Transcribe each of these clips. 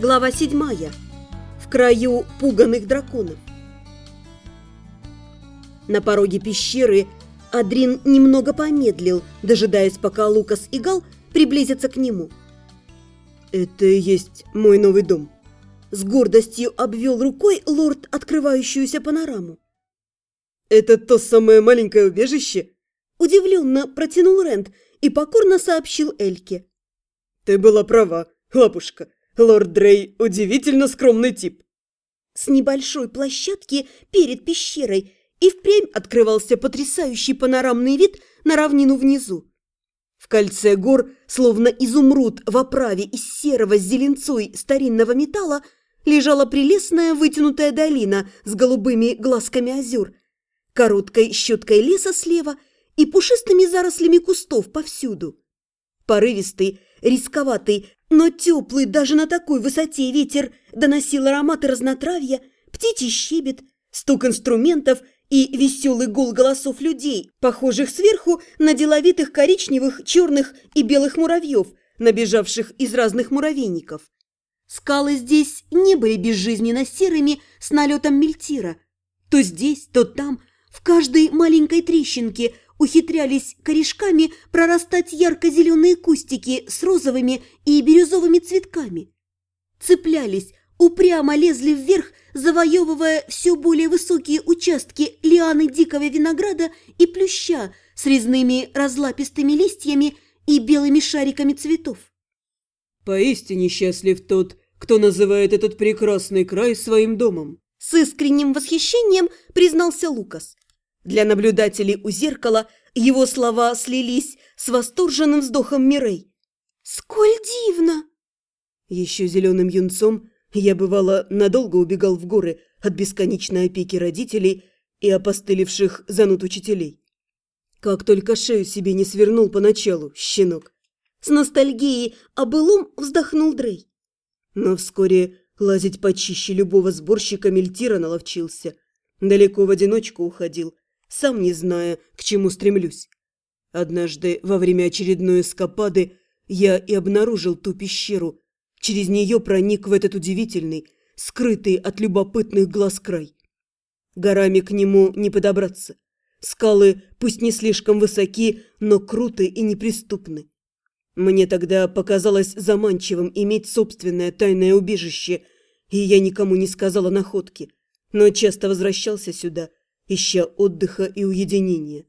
Глава седьмая. В краю пуганых драконов. На пороге пещеры Адрин немного помедлил, дожидаясь, пока Лукас и Гал приблизятся к нему. «Это и есть мой новый дом», — с гордостью обвел рукой лорд открывающуюся панораму. «Это то самое маленькое убежище?» Удивленно протянул Рент и покорно сообщил Эльке. «Ты была права, лапушка. Лорд Дрей удивительно скромный тип. С небольшой площадки перед пещерой и впрямь открывался потрясающий панорамный вид на равнину внизу. В кольце гор, словно изумруд в оправе из серого с зеленцой старинного металла, лежала прелестная вытянутая долина с голубыми глазками озер, короткой щеткой леса слева и пушистыми зарослями кустов повсюду. Порывистый, рисковатый, но теплый даже на такой высоте ветер доносил ароматы разнотравья, птичий щебет, стук инструментов и веселый гул голосов людей, похожих сверху на деловитых коричневых, черных и белых муравьев, набежавших из разных муравейников. Скалы здесь не были безжизненно серыми с налетом мельтира. То здесь, то там, в каждой маленькой трещинке – ухитрялись корешками прорастать ярко-зеленые кустики с розовыми и бирюзовыми цветками. Цеплялись, упрямо лезли вверх, завоевывая все более высокие участки лианы дикого винограда и плюща с резными разлапистыми листьями и белыми шариками цветов. Поистине счастлив тот, кто называет этот прекрасный край своим домом. С искренним восхищением признался Лукас. Для наблюдателей у зеркала его слова слились с восторженным вздохом Мирей. «Сколь дивно!» Еще зеленым юнцом я, бывало, надолго убегал в горы от бесконечной опеки родителей и опостылевших зануд учителей. Как только шею себе не свернул поначалу, щенок. С ностальгией о былом вздохнул Дрей. Но вскоре лазить почище любого сборщика мельтира наловчился. Далеко в одиночку уходил, сам не зная, к чему стремлюсь. Однажды, во время очередной эскапады, я и обнаружил ту пещеру. Через нее проник в этот удивительный, скрытый от любопытных глаз край. Горами к нему не подобраться. Скалы, пусть не слишком высоки, но круты и неприступны. Мне тогда показалось заманчивым иметь собственное тайное убежище, и я никому не сказал о находке, но часто возвращался сюда – ища отдыха и уединения.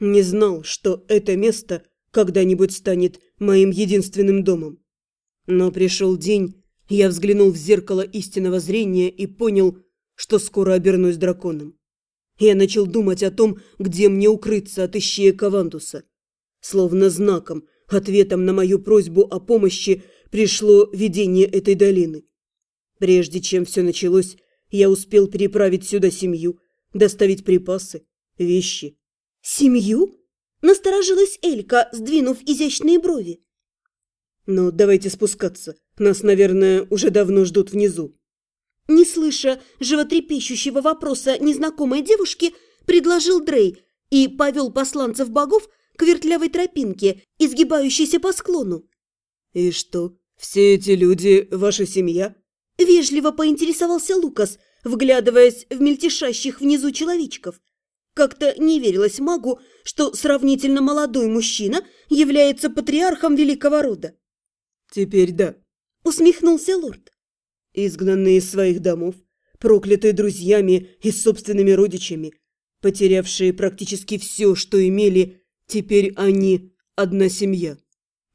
Не знал, что это место когда-нибудь станет моим единственным домом. Но пришел день, я взглянул в зеркало истинного зрения и понял, что скоро обернусь драконом. Я начал думать о том, где мне укрыться от ищея Кавандуса. Словно знаком, ответом на мою просьбу о помощи пришло видение этой долины. Прежде чем все началось, я успел переправить сюда семью – доставить припасы, вещи. «Семью?» – насторожилась Элька, сдвинув изящные брови. «Ну, давайте спускаться. Нас, наверное, уже давно ждут внизу». Не слыша животрепещущего вопроса незнакомой девушки, предложил Дрей и повел посланцев богов к вертлявой тропинке, изгибающейся по склону. «И что, все эти люди – ваша семья?» Вежливо поинтересовался Лукас, вглядываясь в мельтешащих внизу человечков. Как-то не верилось магу, что сравнительно молодой мужчина является патриархом великого рода. «Теперь да», — усмехнулся лорд. «Изгнанные из своих домов, проклятые друзьями и собственными родичами, потерявшие практически все, что имели, теперь они одна семья,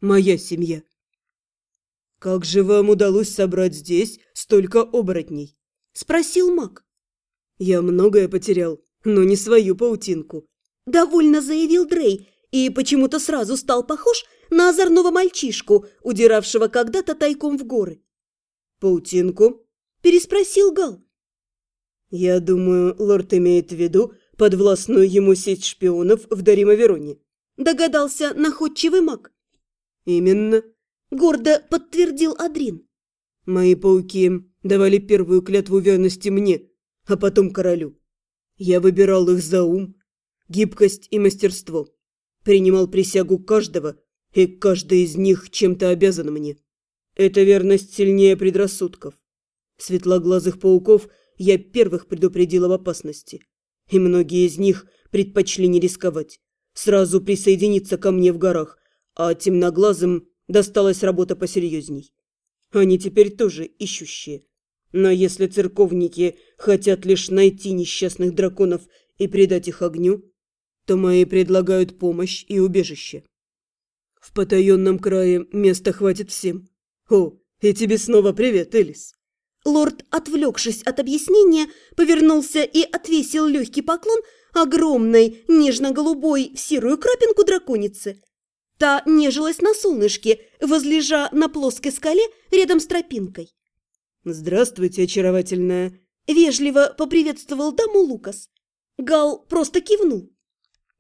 моя семья». «Как же вам удалось собрать здесь столько оборотней?» – спросил маг. «Я многое потерял, но не свою паутинку», – довольно заявил Дрей и почему-то сразу стал похож на озорного мальчишку, удиравшего когда-то тайком в горы. «Паутинку?» – переспросил Гал. «Я думаю, лорд имеет в виду подвластную ему сеть шпионов в Даримавероне», – догадался находчивый маг. «Именно», – гордо подтвердил Адрин. «Мои пауки давали первую клятву верности мне, а потом королю. Я выбирал их за ум, гибкость и мастерство. Принимал присягу каждого, и каждый из них чем-то обязан мне. Эта верность сильнее предрассудков. Светлоглазых пауков я первых предупредил об опасности, и многие из них предпочли не рисковать, сразу присоединиться ко мне в горах, а темноглазым досталась работа посерьезней. Они теперь тоже ищущие. Но если церковники хотят лишь найти несчастных драконов и предать их огню, то мои предлагают помощь и убежище. В потаенном крае места хватит всем. О, и тебе снова привет, Элис. Лорд, отвлекшись от объяснения, повернулся и отвесил легкий поклон огромной, нежно-голубой, серую крапинку драконицы. Та нежилась на солнышке, возлежа на плоской скале рядом с тропинкой. «Здравствуйте, очаровательная!» Вежливо поприветствовал даму Лукас. Гал просто кивнул.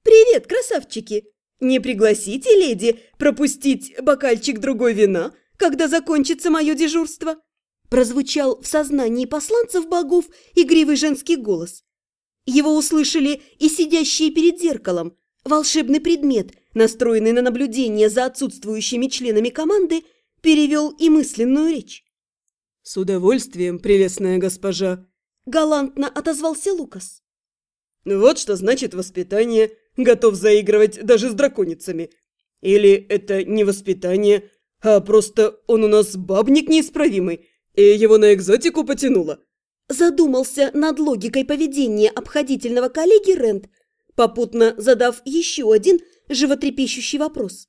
«Привет, красавчики! Не пригласите, леди, пропустить бокальчик другой вина, когда закончится мое дежурство?» Прозвучал в сознании посланцев богов игривый женский голос. Его услышали и сидящие перед зеркалом. Волшебный предмет, настроенный на наблюдение за отсутствующими членами команды, перевел и мысленную речь. «С удовольствием, прелестная госпожа!» – галантно отозвался Лукас. «Вот что значит воспитание. Готов заигрывать даже с драконицами. Или это не воспитание, а просто он у нас бабник неисправимый, и его на экзотику потянуло». Задумался над логикой поведения обходительного коллеги Рент, попутно задав еще один животрепещущий вопрос.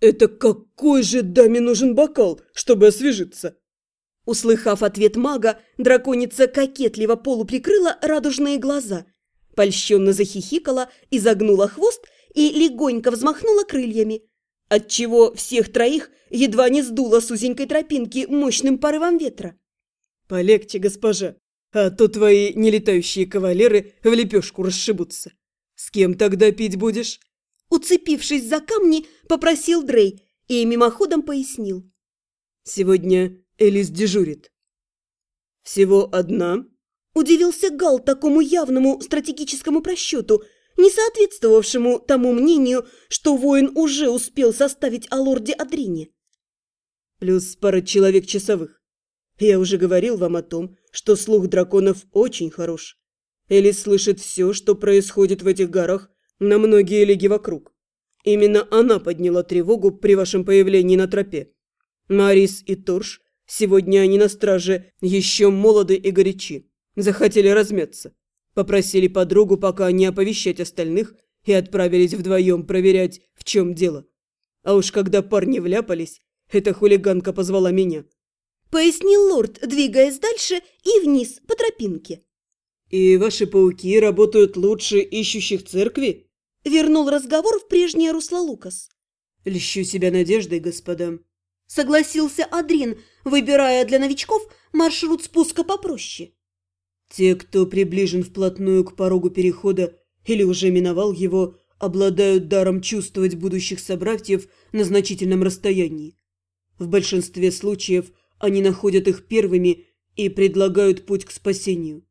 «Это какой же даме нужен бокал, чтобы освежиться?» Услыхав ответ мага, драконица кокетливо полуприкрыла радужные глаза, польщенно захихикала, изогнула хвост и легонько взмахнула крыльями, отчего всех троих едва не сдуло с узенькой тропинки мощным порывом ветра. «Полегче, госпожа, а то твои нелетающие кавалеры в лепешку расшибутся. С кем тогда пить будешь?» Уцепившись за камни, попросил Дрей и мимоходом пояснил. «Сегодня Элис дежурит. «Всего одна?» Удивился Гал такому явному стратегическому просчету, не соответствовавшему тому мнению, что воин уже успел составить о лорде Адрине. «Плюс пара человек часовых. Я уже говорил вам о том, что слух драконов очень хорош. Элис слышит все, что происходит в этих горах на многие лиги вокруг. Именно она подняла тревогу при вашем появлении на тропе. Марис и Торш Сегодня они на страже еще молоды и горячи. Захотели размяться. Попросили подругу пока не оповещать остальных и отправились вдвоем проверять, в чем дело. А уж когда парни вляпались, эта хулиганка позвала меня. Пояснил лорд, двигаясь дальше и вниз по тропинке. «И ваши пауки работают лучше ищущих церкви?» Вернул разговор в прежнее русло Лукас. «Льщу себя надеждой, господа согласился Адрин, выбирая для новичков маршрут спуска попроще. Те, кто приближен вплотную к порогу перехода или уже миновал его, обладают даром чувствовать будущих собратьев на значительном расстоянии. В большинстве случаев они находят их первыми и предлагают путь к спасению.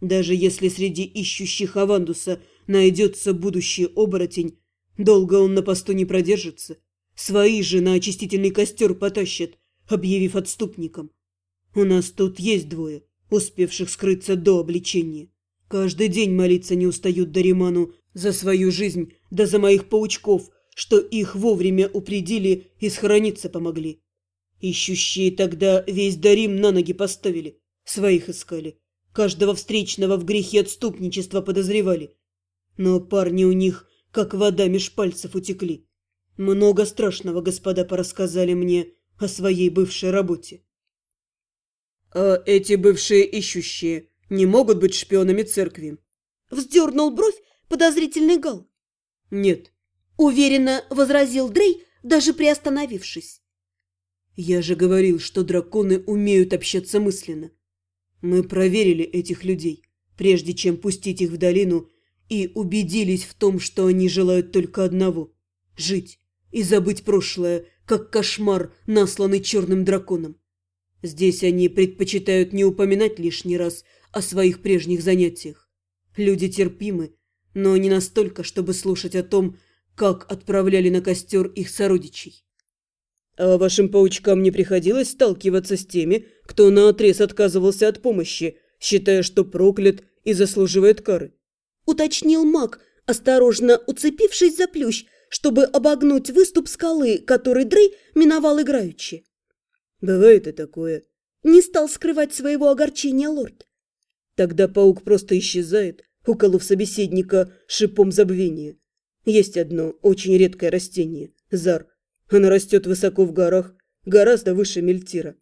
Даже если среди ищущих Авандуса найдется будущий оборотень, долго он на посту не продержится. Свои же на очистительный костер потащат, объявив отступником. У нас тут есть двое, успевших скрыться до обличения. Каждый день молиться не устают Дариману за свою жизнь, да за моих паучков, что их вовремя упредили и схорониться помогли. Ищущие тогда весь Дарим на ноги поставили, своих искали. Каждого встречного в грехе отступничества подозревали. Но парни у них, как вода меж пальцев, утекли. Много страшного господа порассказали мне о своей бывшей работе. А эти бывшие ищущие не могут быть шпионами церкви? Вздернул бровь подозрительный гал. Нет. Уверенно возразил Дрей, даже приостановившись. Я же говорил, что драконы умеют общаться мысленно. Мы проверили этих людей, прежде чем пустить их в долину, и убедились в том, что они желают только одного – жить и забыть прошлое, как кошмар, насланный черным драконом. Здесь они предпочитают не упоминать лишний раз о своих прежних занятиях. Люди терпимы, но не настолько, чтобы слушать о том, как отправляли на костер их сородичей. А вашим паучкам не приходилось сталкиваться с теми, кто наотрез отказывался от помощи, считая, что проклят и заслуживает кары? Уточнил маг, осторожно уцепившись за плющ, чтобы обогнуть выступ скалы, который Дрей миновал играючи. Бывает и такое. Не стал скрывать своего огорчения лорд. Тогда паук просто исчезает, уколов собеседника шипом забвения. Есть одно очень редкое растение – зар – она растет высоко в горах, гораздо выше Мельтира.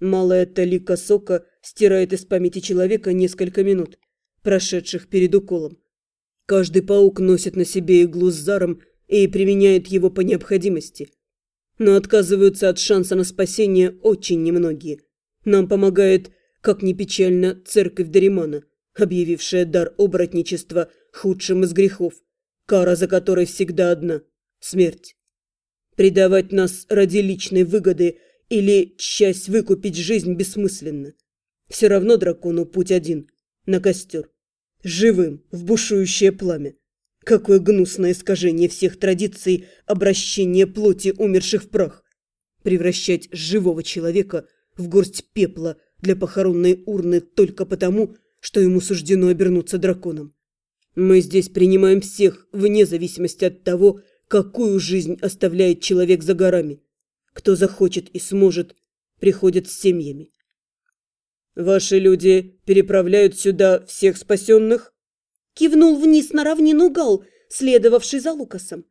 Малая талика сока стирает из памяти человека несколько минут, прошедших перед уколом. Каждый паук носит на себе иглу с заром и применяет его по необходимости. Но отказываются от шанса на спасение очень немногие. Нам помогает, как ни печально, церковь Даримана, объявившая дар оборотничества худшим из грехов, кара за которой всегда одна – смерть. Предавать нас ради личной выгоды или часть выкупить жизнь бессмысленно. Все равно дракону путь один – на костер. Живым, в бушующее пламя. Какое гнусное искажение всех традиций обращения плоти умерших в прах. Превращать живого человека в горсть пепла для похоронной урны только потому, что ему суждено обернуться драконом. Мы здесь принимаем всех, вне зависимости от того, какую жизнь оставляет человек за горами. Кто захочет и сможет, приходят с семьями. «Ваши люди переправляют сюда всех спасенных?» Кивнул вниз на равнину Гал, следовавший за Лукасом.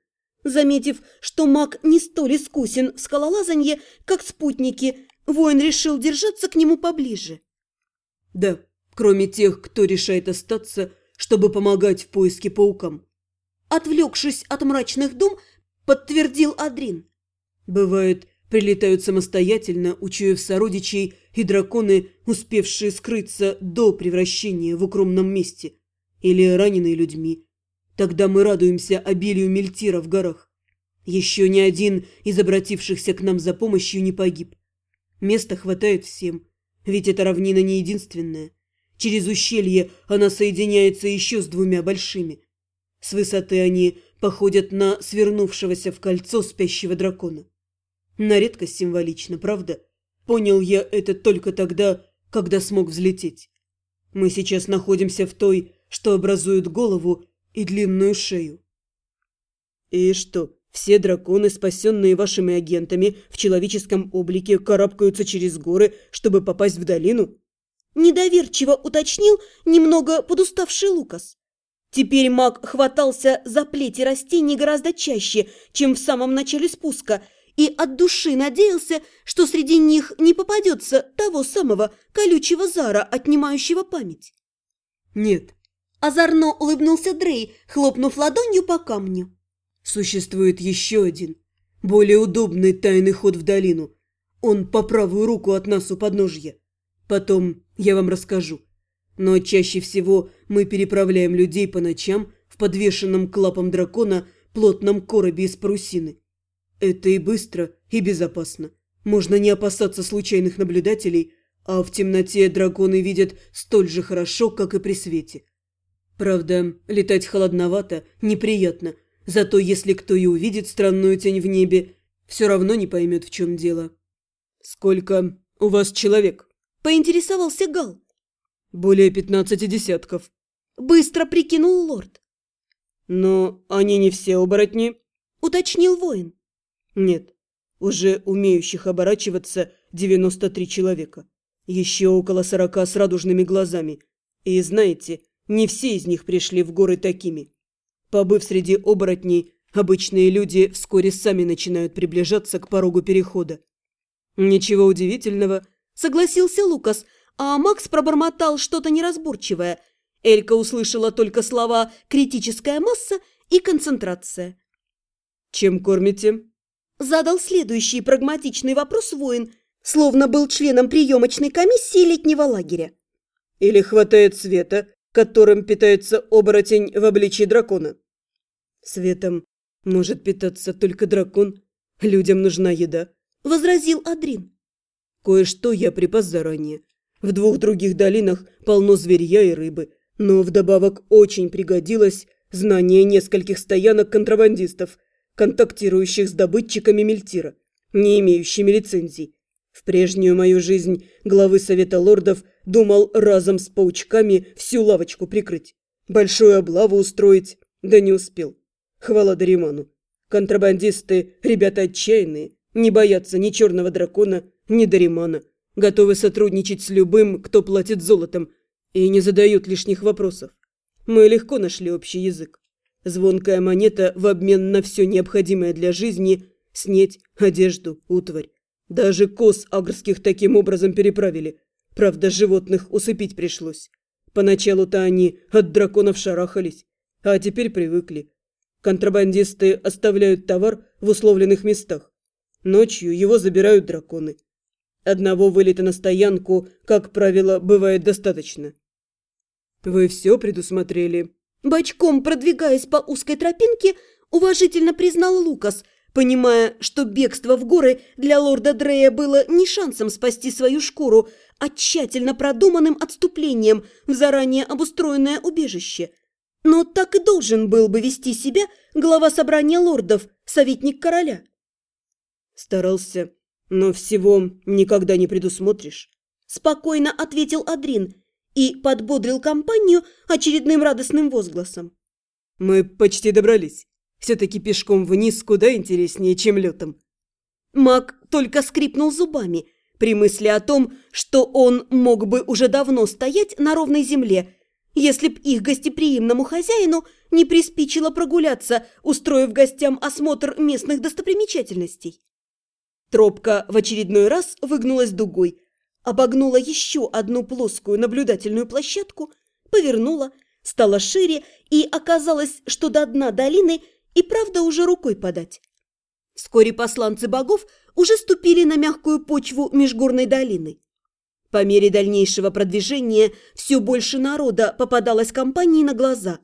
Заметив, что маг не столь искусен в скалолазанье, как спутники, воин решил держаться к нему поближе. «Да, кроме тех, кто решает остаться, чтобы помогать в поиске паукам отвлекшись от мрачных дум, подтвердил Адрин. Бывает, прилетают самостоятельно, учуяв сородичей, и драконы, успевшие скрыться до превращения в укромном месте, или раненые людьми. Тогда мы радуемся обилию мельтира в горах. Еще ни один из обратившихся к нам за помощью не погиб. Места хватает всем, ведь эта равнина не единственная. Через ущелье она соединяется еще с двумя большими. С высоты они походят на свернувшегося в кольцо спящего дракона. На редкость символично, правда? Понял я это только тогда, когда смог взлететь. Мы сейчас находимся в той, что образует голову и длинную шею. И что, все драконы, спасенные вашими агентами в человеческом облике, карабкаются через горы, чтобы попасть в долину? Недоверчиво уточнил немного подуставший Лукас. Теперь маг хватался за плети растений гораздо чаще, чем в самом начале спуска, и от души надеялся, что среди них не попадется того самого колючего зара, отнимающего память. «Нет». Озорно улыбнулся Дрей, хлопнув ладонью по камню. «Существует еще один, более удобный тайный ход в долину. Он по правую руку от нас у подножья. Потом я вам расскажу. Но чаще всего мы переправляем людей по ночам в подвешенном клапом дракона плотном коробе из парусины. Это и быстро, и безопасно. Можно не опасаться случайных наблюдателей, а в темноте драконы видят столь же хорошо, как и при свете. Правда, летать холодновато, неприятно, зато если кто и увидит странную тень в небе, все равно не поймет, в чем дело. «Сколько у вас человек?» – поинтересовался Гал. Более пятнадцати десятков. Быстро прикинул лорд. Но они не все оборотни, уточнил воин. Нет, уже умеющих оборачиваться девяносто три человека. Еще около сорока с радужными глазами. И знаете, не все из них пришли в горы такими. Побыв среди оборотней, обычные люди вскоре сами начинают приближаться к порогу перехода. Ничего удивительного, согласился Лукас, а Макс пробормотал что-то неразборчивое. Элька услышала только слова «критическая масса» и «концентрация». «Чем кормите?» Задал следующий прагматичный вопрос воин, словно был членом приемочной комиссии летнего лагеря. «Или хватает света, которым питается оборотень в обличии дракона?» «Светом может питаться только дракон. Людям нужна еда», — возразил Адрин. «Кое-что я припас заранее. В двух других долинах полно зверья и рыбы, но вдобавок очень пригодилось знание нескольких стоянок контрабандистов, контактирующих с добытчиками мельтира. не имеющими лицензий. В прежнюю мою жизнь главы Совета Лордов думал разом с паучками всю лавочку прикрыть. Большую облаву устроить, да не успел. Хвала Дариману. Контрабандисты – ребята отчаянные, не боятся ни черного дракона, ни Даримана. Готовы сотрудничать с любым, кто платит золотом, и не задают лишних вопросов. Мы легко нашли общий язык. Звонкая монета в обмен на все необходимое для жизни – снеть, одежду, утварь. Даже коз агрских таким образом переправили. Правда, животных усыпить пришлось. Поначалу-то они от драконов шарахались, а теперь привыкли. Контрабандисты оставляют товар в условленных местах. Ночью его забирают драконы. Одного вылета на стоянку, как правило, бывает достаточно. Вы все предусмотрели. Бочком продвигаясь по узкой тропинке, уважительно признал Лукас, понимая, что бегство в горы для лорда Дрея было не шансом спасти свою шкуру, а тщательно продуманным отступлением в заранее обустроенное убежище – но так и должен был бы вести себя глава собрания лордов, советник короля. Старался, но всего никогда не предусмотришь. Спокойно ответил Адрин и подбодрил компанию очередным радостным возгласом. Мы почти добрались. Все-таки пешком вниз куда интереснее, чем летом. Маг только скрипнул зубами при мысли о том, что он мог бы уже давно стоять на ровной земле если б их гостеприимному хозяину не приспичило прогуляться, устроив гостям осмотр местных достопримечательностей. Тропка в очередной раз выгнулась дугой, обогнула еще одну плоскую наблюдательную площадку, повернула, стала шире и оказалось, что до дна долины и правда уже рукой подать. Вскоре посланцы богов уже ступили на мягкую почву межгорной долины. По мере дальнейшего продвижения все больше народа попадалось компании на глаза.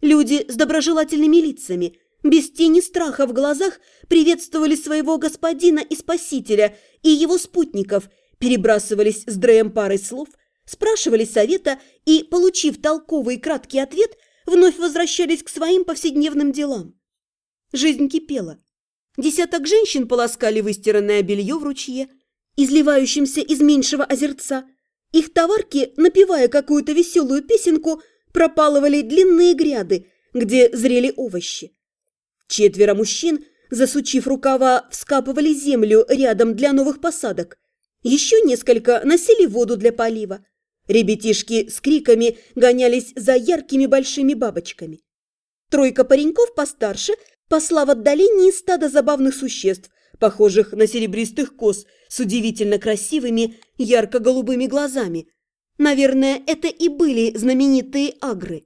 Люди с доброжелательными лицами, без тени страха в глазах, приветствовали своего господина и спасителя и его спутников, перебрасывались с Дреем парой слов, спрашивали совета и, получив толковый и краткий ответ, вновь возвращались к своим повседневным делам. Жизнь кипела. Десяток женщин полоскали выстиранное белье в ручье – изливающимся из меньшего озерца. Их товарки, напевая какую-то веселую песенку, пропалывали длинные гряды, где зрели овощи. Четверо мужчин, засучив рукава, вскапывали землю рядом для новых посадок. Еще несколько носили воду для полива. Ребятишки с криками гонялись за яркими большими бабочками. Тройка пареньков постарше посла в отдалении стадо забавных существ, похожих на серебристых коз с удивительно красивыми ярко-голубыми глазами. Наверное, это и были знаменитые агры.